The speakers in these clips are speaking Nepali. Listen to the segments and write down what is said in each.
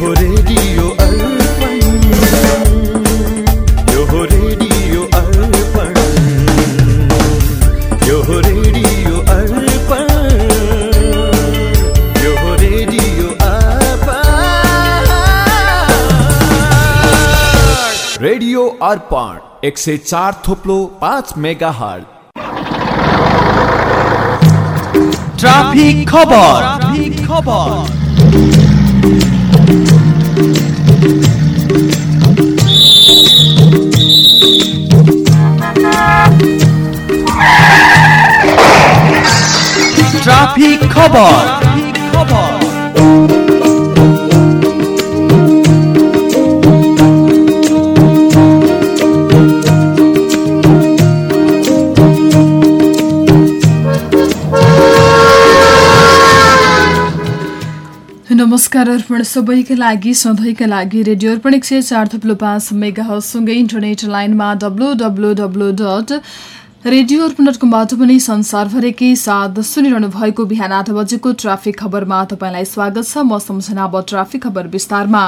यो रेडियो अर्पण यो रेडियो अर्पण यो रेडियो अर्पण यो रेडियो अर्पण रेडियो अर्पण एक सय चार थोप्लो पाँच मेगा हल ट्राफिक खबर। ट्राफिक खबर। खबर नमस्कार अर्पण सबैका लागि सधैँका लागि रेडियो अर्पण एक सय चार थप्लो पाँच मेगा सँगै इन्टरनेट लाइनमा W W W dot radio Arpan dot कमबाट पनि संसारभरिकै साथ सुनिरहनु भएको बिहान आठ बजेको ट्राफिक खबरमा तपाईँलाई स्वागत छ। म सम्झना अब ट्राफिक खबर विस्तारमा।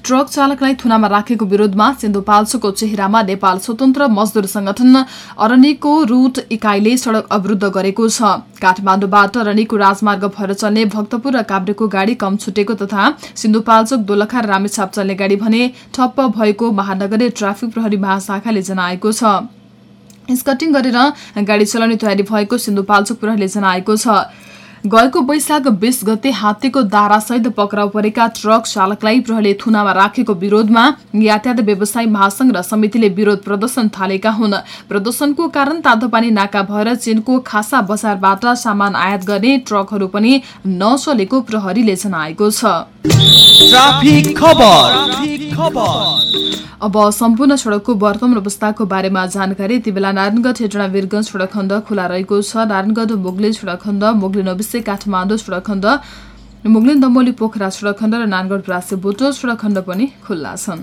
ट्रक चालकलाई थुनामा राखेको विरोधमा सिन्धुपाल्चोको चेहरामा नेपाल स्वतन्त्र मजदुर संगठन अरनीको रूट इकाइले सड़क अवरुद्ध गरेको छ। काठमाडौँबाट अरनीको राजमार्ग भएर चल्ने भक्तपुर र काभ्रेको गाडी कम छुटेको तथा सिन्धुपाल्चोक दोलखा रामेछाप चल्ने गाडी भने ठप्प भएको महानगरीय ट्राफिक प्रहरी महाशाखाले जनाएको छ। स्कटिङ गरेर गाडी चलाउने तयारी भएको सिन्धुपाल्चोक प्रहरीले जनाएको छ। गएको वैशाख बीस गते हात्तीको दारासहित पक्राउ परेका ट्रक चालकलाई प्रहरीले थुनामा राखेको विरोधमा यातायात व्यवसायी महासंघ र समितिले विरोध प्रदर्शन थालेका हुन्। प्रदर्शनको कारण तातोपानी नाका भएर चीनको खासा बजारबाट सामान आयात गर्ने ट्रकहरू पनि नचलेको प्रहरीले जनाएको छ। अब सम्पूर्ण सड़कको वर्तमान अवस्थाको बारेमा जानकारी यति बेला नारायणगढ हेटडा वीरगंज सड़क खण्ड खुला रहेको छ। नारायणगढ मोगलिन सड़क खण्ड मोगलिन अविसे काठमाडौँ सड़क खण्ड मोगलिन दमोली पोखरा सड़क खण्ड र नानगढ प्रासे बोटो सड़क खण्ड पनि खुल्ला छन्।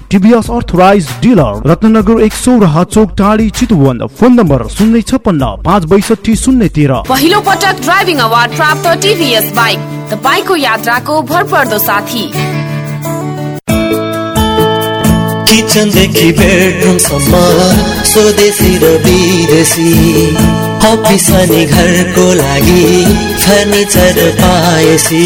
टिभीएस अर्थराइज डिलर रत्नगर एक सौ र चोक टाढी चितुवन फोन नम्बर शून्य छपन्न पाँच बैसठी शून्य तेह्र। पहिलो पटक ड्राइभिङ अवार्ड प्राप्त टिभीएस बाइक तपाईँको यात्राको भरपर्दो साथी। किचनदेखि बेडरुमसम्म स्वदेशी र विदेशी। अफिस अनि घरको लागि फर्निचर पाएसी।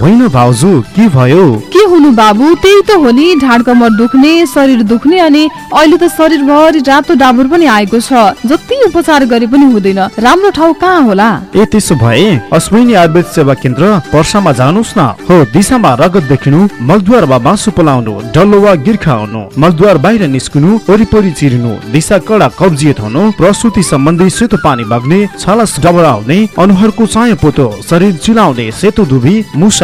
होइन भाउजू के भयो? के हुनु बाबु? त्यही त हो नि ढाड कमर दुख्ने शरीर दुख्ने अनि अहिले त शरीरभरि रातो डाबर पनि आएको छ। जति उपचार गरे पनि हुँदैन। राम्रो ठाउँ कहाँ होला? ए त्यसो भए अश्विनी आयुर्वेद सेवा केन्द्र पर्सामा जानुहोस् न। हो दिशामा रगत देखिनु मलद्वार वा मासु पलाउनु डल्लो वा गिर्खा आउनु मलद्वार बाहिर निस्किनु वरिपरि चिरिनु दिशा कडा कब्जियत हुनु प्रसुति सम्बन्धी सेतो पानी बग्ने छालस डबराउने अनुहारको चाया पोतो शरीर चिलाउने सेतो दुबी मुसा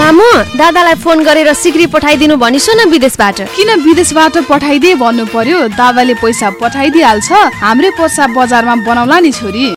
मामु दादालाई फोन गरेर सिक्री पठाइदिनु भनिस न विदेशबाट। किन विदेशबाट पठाइदिए भन्नु पर्यो? दादाले पैसा पठाइदिइहाल्छ हाम्रै पैसा बजारमा बनाउला नि छोरी।